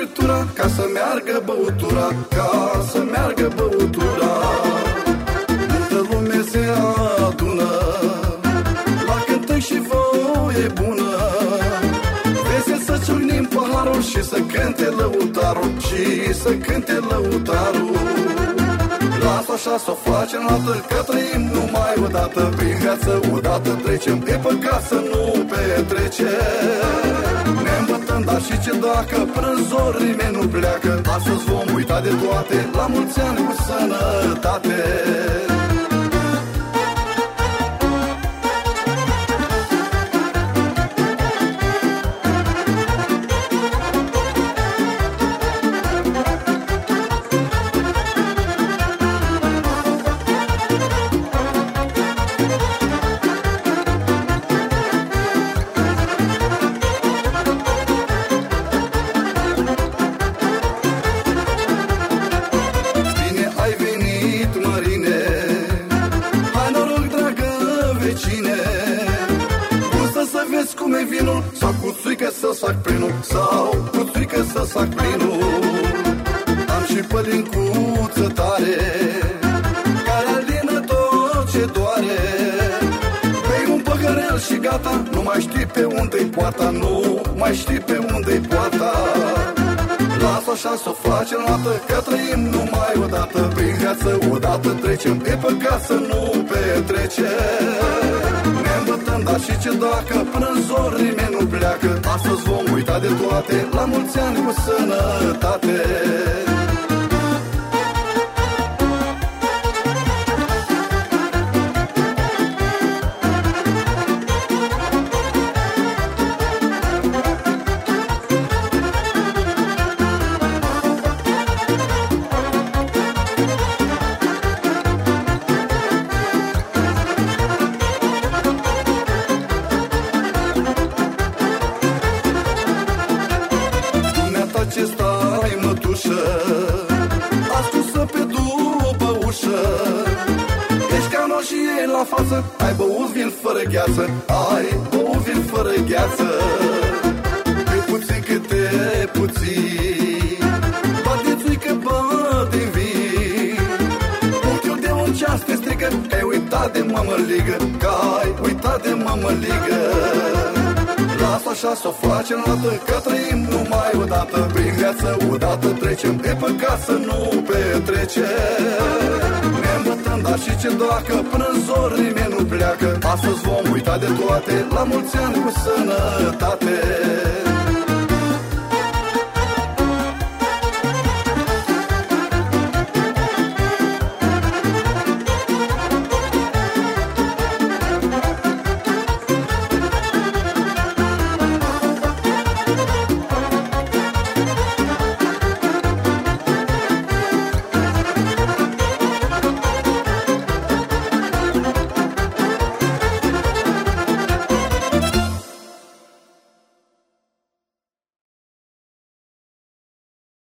Ca să meargă băutura Ca să meargă băutura. Multă lume se adună La cântări și voie bună. Vezi să ciunim paharul Și să cânte lăutarul Și să cânte lăutarul. Lasă așa să o facem dată Că trăim numai o dată Prin viață odată trecem E păcat să nu petrecem. Ne îmbătăm, dar și ce dacă? Până zor nimeni nu pleacă. Astăzi vom uita de toate. La mulți ani cu sănătate vinul Sau cu țuică să fac plinul Sau cu țuică să fac plinul. Am și pălincuță tare Care alină tot ce doare. Bei un păhărel și gata Nu mai știi pe unde-i poarta Nu mai știi pe unde-i poarta. Lasă așa să o facem dată Că trăim numai o dată Prin viață odată trecem E păcat să nu petrecem. Ne îmbătăm, dar și ce dacă Până în zor nimeni nu pleacă Astăzi vom uita de toate. La mulți ani cu sănătate Dumneata ce stai, mătușă Ascusă pe după ușă. Ești ca roșie la față. Ai băut vin fără gheață. Ai băut vin fără gheață. Pe puțin câte puțin. Bate țuică, bate vin. Unchiul de un ceas te strigă. Că ai uitat de mămăligă Că ai uitat de mămăligă Lasă așa să o facem dată Că trăim numai o dată Prin viață odată trecem E păcat să nu petrecem. Ne îmbătăm, dar și ce dacă Până în zor nimeni nu pleacă Astăzi vom uita de toate La mulți ani cu sănătate